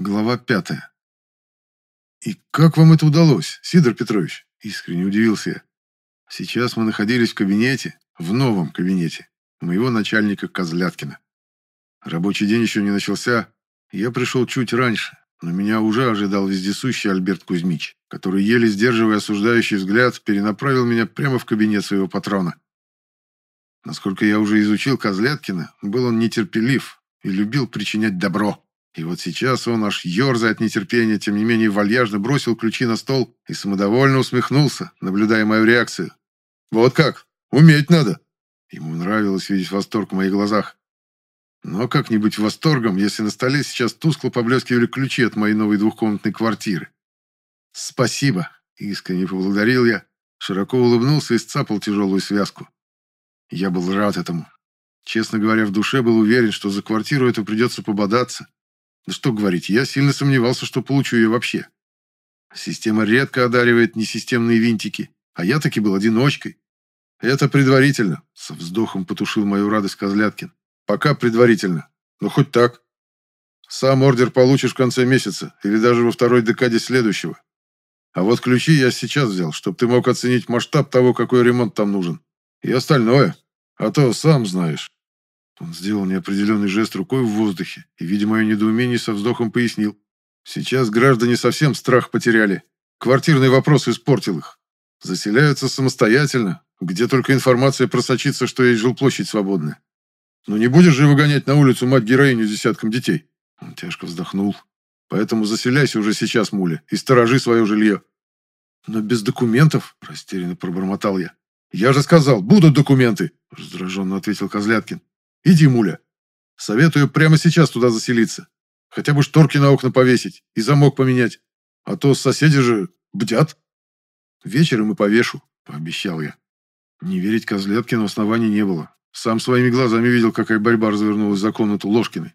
Глава пятая. «И как вам это удалось, Сидор Петрович?» – искренне удивился я. Сейчас мы находились в кабинете, в новом кабинете, моего начальника Козляткина. Рабочий день еще не начался, я пришел чуть раньше, но меня уже ожидал вездесущий Альберт Кузьмич, который, еле сдерживая осуждающий взгляд, перенаправил меня прямо в кабинет своего патрона. Насколько я уже изучил Козляткина, был он нетерпелив и любил причинять добро. И вот сейчас он аж ерзая от нетерпения, тем не менее вальяжно бросил ключи на стол и самодовольно усмехнулся, наблюдая мою реакцию. «Вот как? Уметь надо!» Ему нравилось видеть восторг в моих глазах. Но как не быть восторгом, если на столе сейчас тускло поблескивали ключи от моей новой двухкомнатной квартиры? «Спасибо!» – искренне поблагодарил я, широко улыбнулся и сцапал тяжелую связку. Я был рад этому. Честно говоря, в душе был уверен, что за квартиру это придется пободаться, да что говорить, я сильно сомневался, что получу ее вообще. Система редко одаривает несистемные винтики, а я таки был одиночкой. Это предварительно, со вздохом потушил мою радость Козляткин. Пока предварительно, но хоть так. Сам ордер получишь в конце месяца или даже во второй декаде следующего. А вот ключи я сейчас взял, чтобы ты мог оценить масштаб того, какой ремонт там нужен. И остальное. А то сам знаешь. Он сделал неопределенный жест рукой в воздухе и, видя мое недоумение, со вздохом пояснил. Сейчас граждане совсем страх потеряли. Квартирный вопрос испортил их. Заселяются самостоятельно, где только информация просочится, что есть жилплощадь свободная. Но не будешь же выгонять на улицу мать-героиню с десятком детей? Он тяжко вздохнул. Поэтому заселяйся уже сейчас, муля, и сторожи свое жилье. Но без документов, растерянно пробормотал я. Я же сказал, будут документы, раздраженно ответил Козляткин. Иди, муля. Советую прямо сейчас туда заселиться. Хотя бы шторки на окна повесить и замок поменять. А то соседи же бдят. Вечером и повешу, пообещал я. Не верить Козляткину оснований не было. Сам своими глазами видел, какая борьба развернулась за комнату Ложкиной.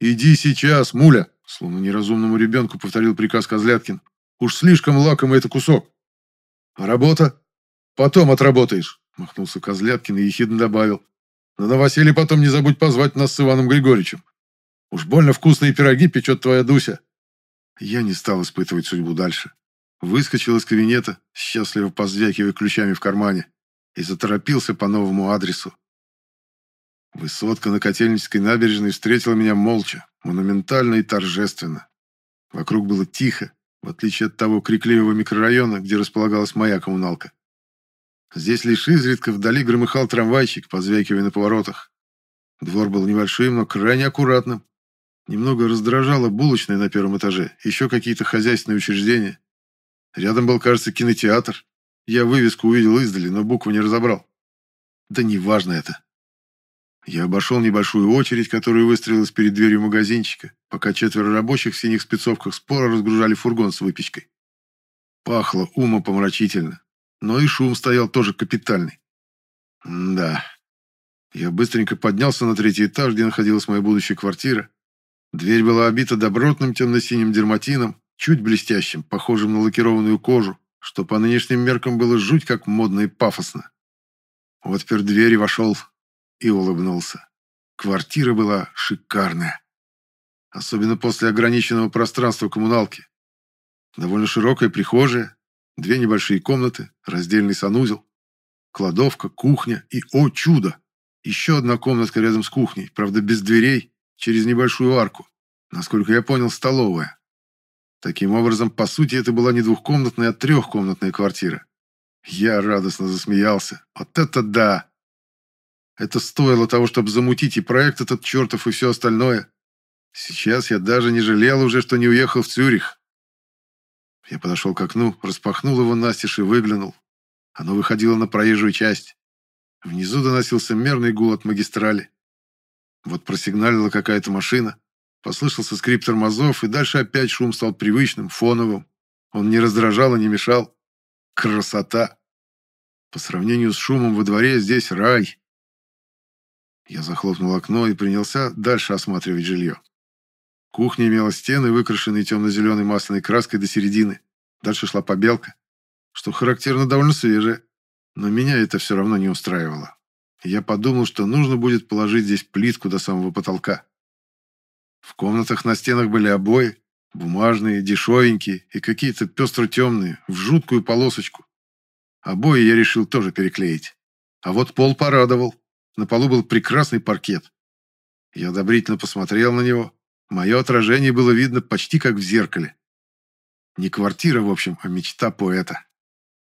«Иди сейчас, муля!» Словно неразумному ребенку повторил приказ Козляткин. «Уж слишком лакомый это кусок!» «А работа?» «Потом отработаешь!» Махнулся Козляткин и ехидно добавил. На новоселье потом не забудь позвать нас с Иваном Григорьевичем. Уж больно вкусные пироги печет твоя Дуся». Я не стал испытывать судьбу дальше. Выскочил из кабинета, счастливо позвякивая ключами в кармане, и заторопился по новому адресу. Высотка на Котельнической набережной встретила меня молча, монументально и торжественно. Вокруг было тихо, в отличие от того крикливого микрорайона, где располагалась моя коммуналка. Здесь лишь изредка вдали громыхал трамвайчик, позвякивая на поворотах. Двор был небольшим, но крайне аккуратным. Немного раздражало булочное на первом этаже, еще какие-то хозяйственные учреждения. Рядом был, кажется, кинотеатр. Я вывеску увидел издали, но букву не разобрал. Да неважно это. Я обошел небольшую очередь, которая выстроилась перед дверью магазинчика, пока четверо рабочих в синих спецовках споро разгружали фургон с выпечкой. Пахло умопомрачительно но и шум стоял тоже капитальный. М да. Я быстренько поднялся на третий этаж, где находилась моя будущая квартира. Дверь была обита добротным темно-синим дерматином, чуть блестящим, похожим на лакированную кожу, что по нынешним меркам было жуть как модно и пафосно. Вот отпер дверь и вошел, и улыбнулся. Квартира была шикарная. Особенно после ограниченного пространства коммуналки. Довольно широкая прихожая, Две небольшие комнаты, раздельный санузел, кладовка, кухня и, о чудо, еще одна комнатка рядом с кухней, правда без дверей, через небольшую арку. Насколько я понял, столовая. Таким образом, по сути, это была не двухкомнатная, а трехкомнатная квартира. Я радостно засмеялся. Вот это да! Это стоило того, чтобы замутить и проект этот чертов, и все остальное. Сейчас я даже не жалел уже, что не уехал в Цюрих. Я подошел к окну, распахнул его настежь и выглянул. Оно выходило на проезжую часть. Внизу доносился мерный гул от магистрали. Вот просигналила какая-то машина. Послышался скрип тормозов, и дальше опять шум стал привычным, фоновым. Он не раздражал и не мешал. Красота! По сравнению с шумом во дворе здесь рай. Я захлопнул окно и принялся дальше осматривать жилье. Кухня имела стены, выкрашенные темно-зеленой масляной краской до середины. Дальше шла побелка, что характерно довольно свежая. Но меня это все равно не устраивало. Я подумал, что нужно будет положить здесь плитку до самого потолка. В комнатах на стенах были обои, Бумажные, дешевенькие и какие-то пестро-темные, в жуткую полосочку. Обои я решил тоже переклеить. А вот пол порадовал. На полу был прекрасный паркет. Я одобрительно посмотрел на него. Мое отражение было видно почти как в зеркале. Не квартира, в общем, а мечта поэта.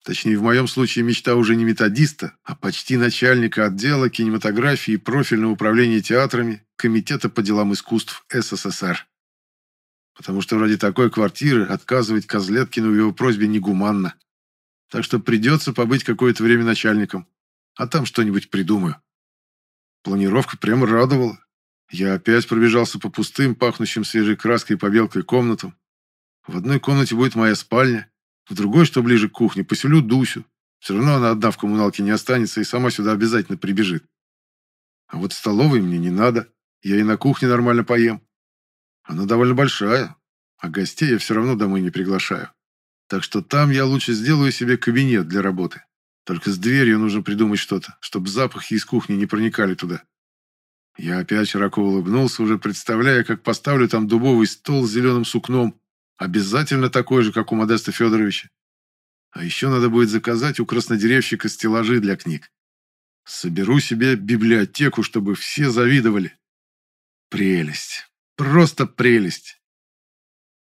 Точнее, в моем случае мечта уже не методиста, а почти начальника отдела кинематографии и профильного управления театрами Комитета по делам искусств СССР. Потому что ради такой квартиры отказывать Козлеткину в его просьбе негуманно. Так что придется побыть какое-то время начальником, а там что-нибудь придумаю. Планировка прямо радовала. Я опять пробежался по пустым, пахнущим свежей краской и побелкой комнатам. В одной комнате будет моя спальня, в другой, что ближе к кухне, поселю Дусю. Все равно она одна в коммуналке не останется и сама сюда обязательно прибежит. А вот столовой мне не надо. Я и на кухне нормально поем. Она довольно большая, а гостей я все равно домой не приглашаю. Так что там я лучше сделаю себе кабинет для работы. Только с дверью нужно придумать что-то, чтобы запахи из кухни не проникали туда. Я опять широко улыбнулся, уже представляя, как поставлю там дубовый стол с зеленым сукном, обязательно такой же, как у Модеста Федоровича. А еще надо будет заказать у краснодеревщика стеллажи для книг. Соберу себе библиотеку, чтобы все завидовали. Прелесть. Просто прелесть.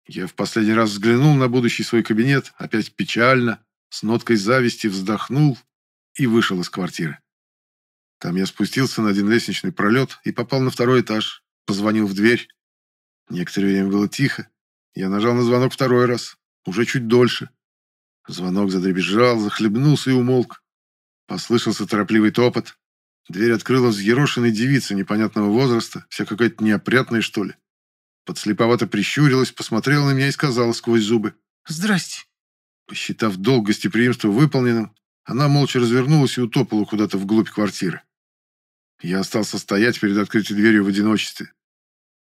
Я в последний раз взглянул на будущий свой кабинет, опять печально, с ноткой зависти вздохнул и вышел из квартиры. Там я спустился на один лестничный пролет и попал на второй этаж, позвонил в дверь. Некоторое время было тихо. Я нажал на звонок второй раз, уже чуть дольше. Звонок задребезжал, захлебнулся и умолк. Послышался торопливый топот. Дверь открыла взъерошенная девица непонятного возраста, вся какая-то неопрятная, что ли. Подслеповато прищурилась, посмотрела на меня и сказала сквозь зубы. «Здрасте». Посчитав долг гостеприимства выполненным, она молча развернулась и утопала куда-то вглубь квартиры. Я остался стоять перед открытой дверью в одиночестве.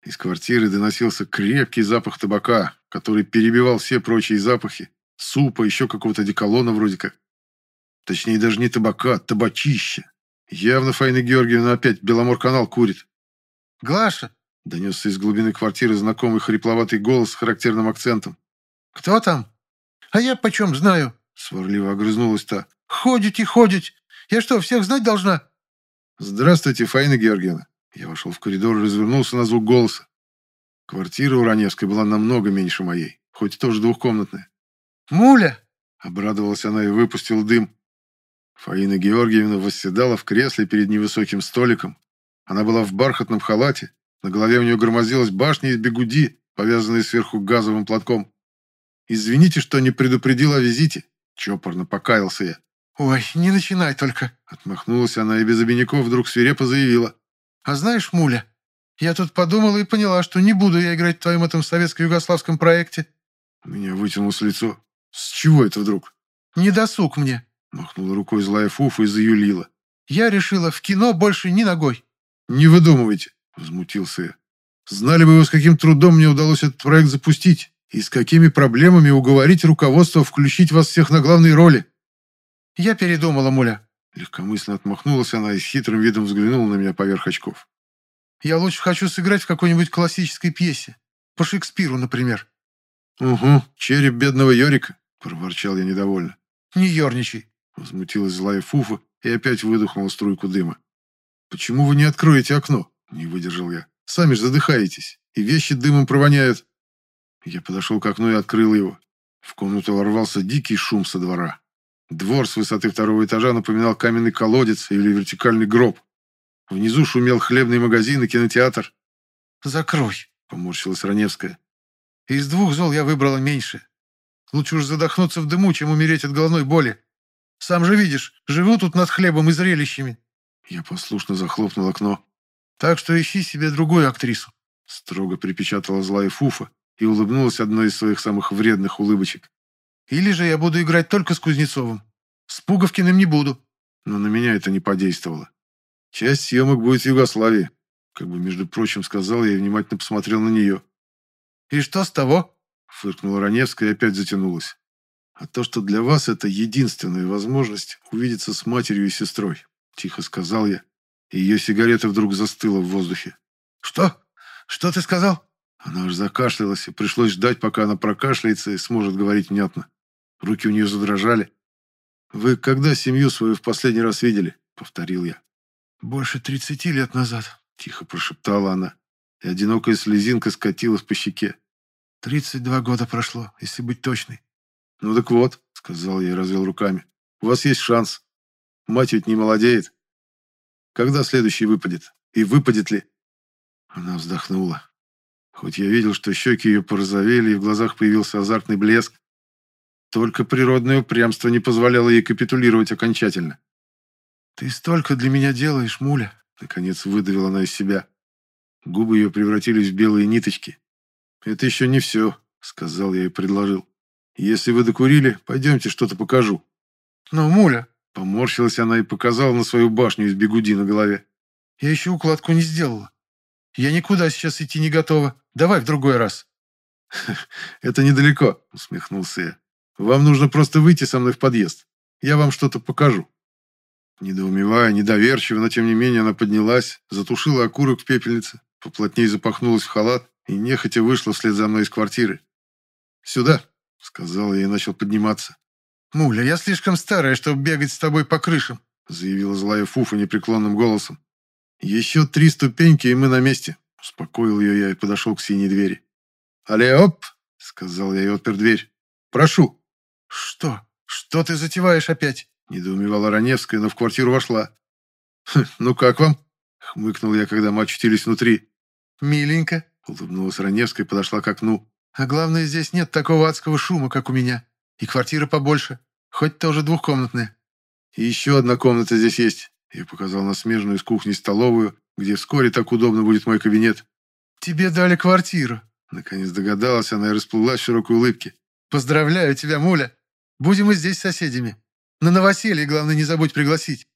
Из квартиры доносился крепкий запах табака, который перебивал все прочие запахи, супа, еще какого-то деколона вроде как. Точнее, даже не табака, а табачище. Явно Фаина Георгиевна опять Беломор-канал курит. «Глаша!» — донесся из глубины квартиры знакомый хрипловатый голос с характерным акцентом. «Кто там?» «А я почем знаю?» — сварливо огрызнулась та. «Ходите, ходите! Я что, всех знать должна?» «Здравствуйте, Фаина Георгиевна!» Я вошел в коридор и развернулся на звук голоса. Квартира у Раневской была намного меньше моей, хоть и тоже двухкомнатная. «Муля!» — обрадовалась она и выпустила дым. Фаина Георгиевна восседала в кресле перед невысоким столиком. Она была в бархатном халате, на голове у нее громоздилась башня из бегуди, повязанная сверху газовым платком. «Извините, что не предупредил о визите», — чопорно покаялся я. «Ой, не начинай только», — отмахнулась она и без обиняков вдруг свирепо заявила. «А знаешь, Муля, я тут подумала и поняла, что не буду я играть в твоем этом советско-югославском проекте». У меня вытянулось лицо. «С чего это вдруг?» «Не досуг мне», Махнула рукой злая Фуфа и заюлила. «Я решила, в кино больше ни ногой». «Не выдумывайте», — возмутился я. «Знали бы вы, с каким трудом мне удалось этот проект запустить, и с какими проблемами уговорить руководство включить вас всех на главные роли». «Я передумала, Муля». Легкомысленно отмахнулась она и с хитрым видом взглянула на меня поверх очков. «Я лучше хочу сыграть в какой-нибудь классической пьесе. По Шекспиру, например». «Угу, череп бедного Йорика», — проворчал я недовольно. «Не ерничай. Возмутилась злая Фуфа и опять выдохнула струйку дыма. «Почему вы не откроете окно?» – не выдержал я. «Сами же задыхаетесь, и вещи дымом провоняют». Я подошел к окну и открыл его. В комнату ворвался дикий шум со двора. Двор с высоты второго этажа напоминал каменный колодец или вертикальный гроб. Внизу шумел хлебный магазин и кинотеатр. «Закрой», — поморщилась Раневская. «Из двух зол я выбрала меньше. Лучше уж задохнуться в дыму, чем умереть от головной боли. Сам же видишь, живу тут над хлебом и зрелищами». Я послушно захлопнул окно. «Так что ищи себе другую актрису», — строго припечатала злая Фуфа и улыбнулась одной из своих самых вредных улыбочек. «Или же я буду играть только с Кузнецовым. С Пуговкиным не буду». Но на меня это не подействовало. Часть съемок будет в Югославии, как бы, между прочим, сказал я и внимательно посмотрел на нее. «И что с того?» — фыркнула Раневская и опять затянулась а то, что для вас это единственная возможность увидеться с матерью и сестрой», — тихо сказал я, и ее сигарета вдруг застыла в воздухе. «Что? Что ты сказал?» Она аж закашлялась, и пришлось ждать, пока она прокашляется и сможет говорить внятно. Руки у нее задрожали. «Вы когда семью свою в последний раз видели?» — повторил я. «Больше тридцати лет назад», — тихо прошептала она, и одинокая слезинка скатилась по щеке. «Тридцать два года прошло, если быть точной». «Ну так вот», — сказал я и развел руками, — «у вас есть шанс. Мать ведь не молодеет. Когда следующий выпадет? И выпадет ли?» Она вздохнула. Хоть я видел, что щеки ее порозовели, и в глазах появился азартный блеск, только природное упрямство не позволяло ей капитулировать окончательно. «Ты столько для меня делаешь, Муля!» Наконец выдавила она из себя. Губы ее превратились в белые ниточки. «Это еще не все», — сказал я и предложил. «Если вы докурили, пойдемте что-то покажу». «Но, Муля...» Поморщилась она и показала на свою башню из бегуди на голове. «Я еще укладку не сделала. Я никуда сейчас идти не готова. Давай в другой раз». «Это недалеко», — усмехнулся я. «Вам нужно просто выйти со мной в подъезд. Я вам что-то покажу». Недоумевая, недоверчиво, но тем не менее она поднялась, затушила окурок в пепельнице, поплотнее запахнулась в халат и нехотя вышла вслед за мной из квартиры. «Сюда», — сказал я и начал подниматься. «Муля, я слишком старая, чтобы бегать с тобой по крышам», — заявила злая Фуфа непреклонным голосом. «Еще три ступеньки, и мы на месте», — успокоил ее я и подошел к синей двери. «Але оп!» — сказал я и отпер дверь. «Прошу». «Что? Что ты затеваешь опять?» — недоумевала Раневская, но в квартиру вошла. «Хм, «Ну как вам?» — хмыкнул я, когда мы очутились внутри. «Миленько», — улыбнулась Раневская и подошла к окну. «А главное, здесь нет такого адского шума, как у меня. И квартира побольше, хоть тоже двухкомнатная». «И еще одна комната здесь есть». Я показал на смежную из кухни столовую, где вскоре так удобно будет мой кабинет. «Тебе дали квартиру», — наконец догадалась она и расплылась в широкой улыбке. «Поздравляю тебя, Муля. Будем и здесь соседями. На новоселье, главное, не забудь пригласить».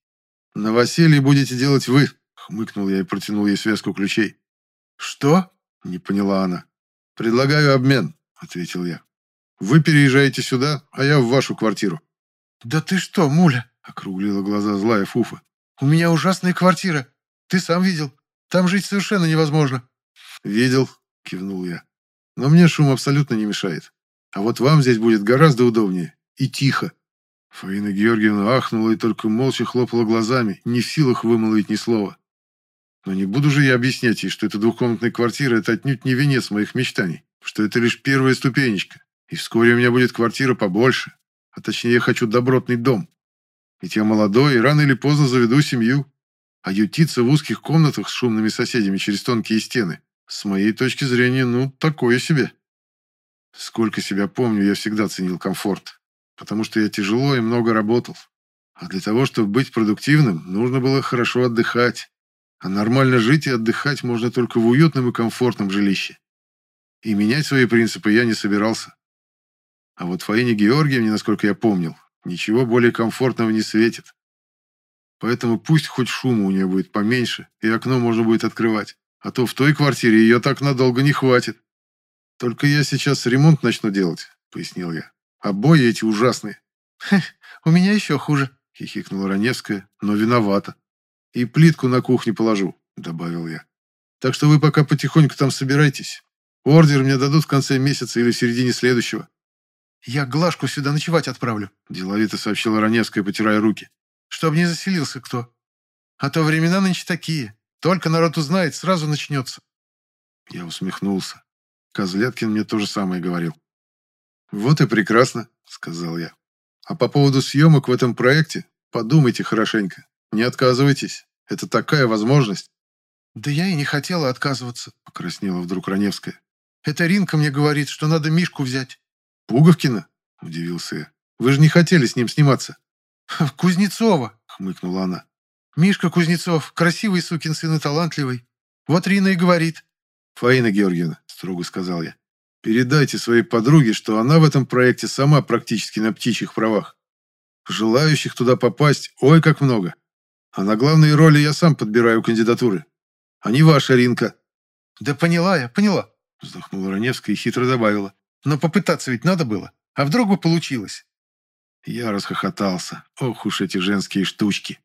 «Новоселье будете делать вы», — хмыкнул я и протянул ей связку ключей. «Что?» — не поняла она. «Предлагаю обмен», — ответил я. «Вы переезжаете сюда, а я в вашу квартиру». «Да ты что, Муля?» — округлила глаза злая Фуфа. «У меня ужасная квартира. Ты сам видел. Там жить совершенно невозможно». «Видел», — кивнул я. «Но мне шум абсолютно не мешает. А вот вам здесь будет гораздо удобнее. И тихо». Фаина Георгиевна ахнула и только молча хлопала глазами, не в силах вымолвить ни слова. Но не буду же я объяснять ей, что эта двухкомнатная квартира – это отнюдь не венец моих мечтаний, что это лишь первая ступенечка, и вскоре у меня будет квартира побольше, а точнее я хочу добротный дом. Ведь я молодой и рано или поздно заведу семью, а ютиться в узких комнатах с шумными соседями через тонкие стены, с моей точки зрения, ну, такое себе. Сколько себя помню, я всегда ценил комфорт потому что я тяжело и много работал. А для того, чтобы быть продуктивным, нужно было хорошо отдыхать. А нормально жить и отдыхать можно только в уютном и комфортном жилище. И менять свои принципы я не собирался. А вот Фаине Георгиевне, насколько я помнил, ничего более комфортного не светит. Поэтому пусть хоть шума у нее будет поменьше, и окно можно будет открывать. А то в той квартире ее так надолго не хватит. Только я сейчас ремонт начну делать, пояснил я. Обои эти ужасные. у меня еще хуже, хихикнула Раневская, но виновата. И плитку на кухне положу, добавил я. Так что вы пока потихоньку там собирайтесь. Ордер мне дадут в конце месяца или в середине следующего. Я Глашку сюда ночевать отправлю, деловито сообщила Раневская, потирая руки. Чтоб не заселился кто. А то времена нынче такие. Только народ узнает, сразу начнется. Я усмехнулся. Козляткин мне то же самое говорил. «Вот и прекрасно», — сказал я. «А по поводу съемок в этом проекте подумайте хорошенько. Не отказывайтесь. Это такая возможность». «Да я и не хотела отказываться», — покраснела вдруг Раневская. «Это Ринка мне говорит, что надо Мишку взять». «Пуговкина?» — удивился я. «Вы же не хотели с ним сниматься». «Кузнецова», — хмыкнула она. «Мишка Кузнецов, красивый сукин сын и талантливый. Вот Рина и говорит». «Фаина Георгиевна», — строго сказал я, Передайте своей подруге, что она в этом проекте сама практически на птичьих правах. Желающих туда попасть ой как много. А на главные роли я сам подбираю кандидатуры. А не ваша Ринка. Да поняла я, поняла. Вздохнула Раневская и хитро добавила. Но попытаться ведь надо было. А вдруг бы получилось? Я расхохотался. Ох уж эти женские штучки.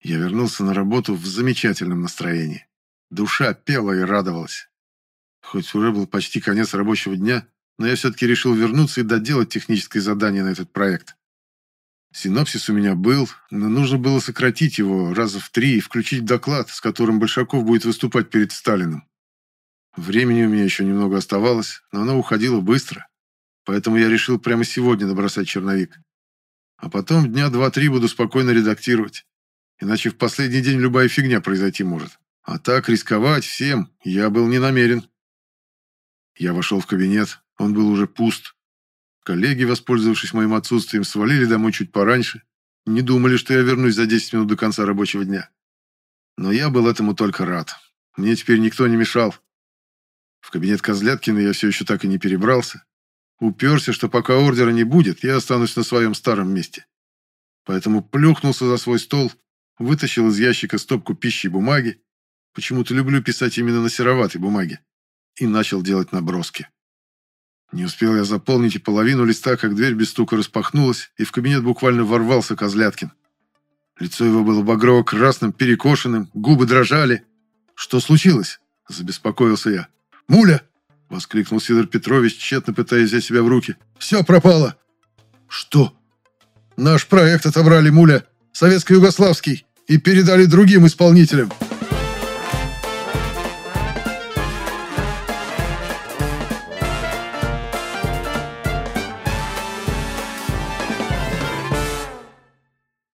Я вернулся на работу в замечательном настроении. Душа пела и радовалась. Хоть уже был почти конец рабочего дня, но я все-таки решил вернуться и доделать техническое задание на этот проект. Синопсис у меня был, но нужно было сократить его раза в три и включить доклад, с которым Большаков будет выступать перед Сталиным. Времени у меня еще немного оставалось, но оно уходило быстро, поэтому я решил прямо сегодня набросать черновик. А потом дня два-три буду спокойно редактировать, иначе в последний день любая фигня произойти может. А так рисковать всем я был не намерен. Я вошел в кабинет, он был уже пуст. Коллеги, воспользовавшись моим отсутствием, свалили домой чуть пораньше. Не думали, что я вернусь за 10 минут до конца рабочего дня. Но я был этому только рад. Мне теперь никто не мешал. В кабинет Козляткина я все еще так и не перебрался. Уперся, что пока ордера не будет, я останусь на своем старом месте. Поэтому плюхнулся за свой стол, вытащил из ящика стопку пищи и бумаги. Почему-то люблю писать именно на сероватой бумаге. И начал делать наброски. Не успел я заполнить и половину листа, как дверь без стука распахнулась, и в кабинет буквально ворвался Козляткин. Лицо его было багрово-красным, перекошенным, губы дрожали. «Что случилось?» – забеспокоился я. «Муля!» – воскликнул Сидор Петрович, тщетно пытаясь взять себя в руки. «Все пропало!» «Что?» «Наш проект отобрали, Муля, советско-югославский, и передали другим исполнителям!»